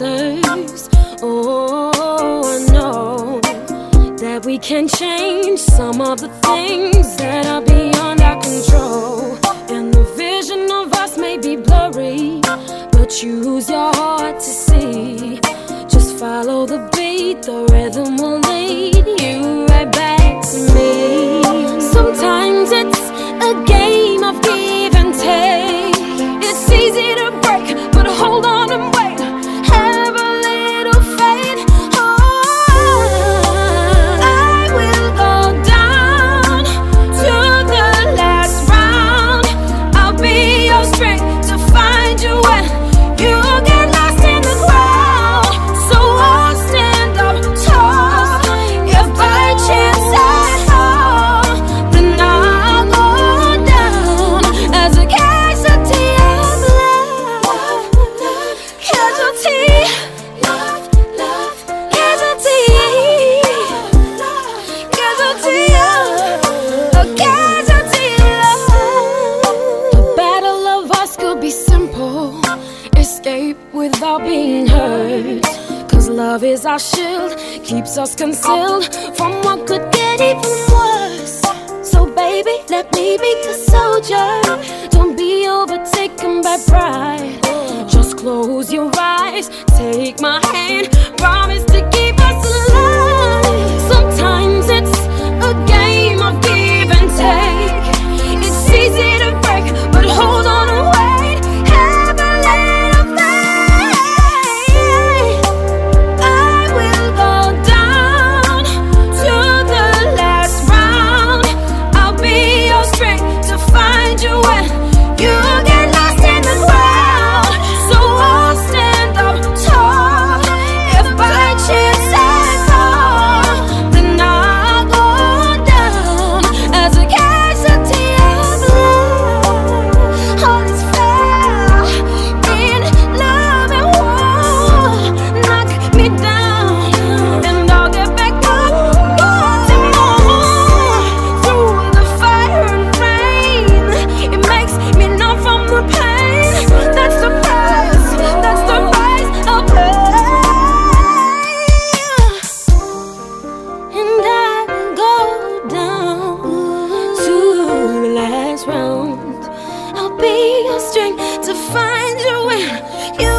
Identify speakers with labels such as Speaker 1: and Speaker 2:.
Speaker 1: answers. Oh, I know that we can change some of the things that are beyond our control. And the vision of us may be blurry, but use your heart to see. Just follow the beat, the rhythm will lead you right back to me. Escape without being hurt. Cause love is our shield, keeps us concealed from what could get even worse. So, baby, let me be the soldier. Don't be overtaken by pride. Just close your eyes, take my hand, promise Strength to find your way. You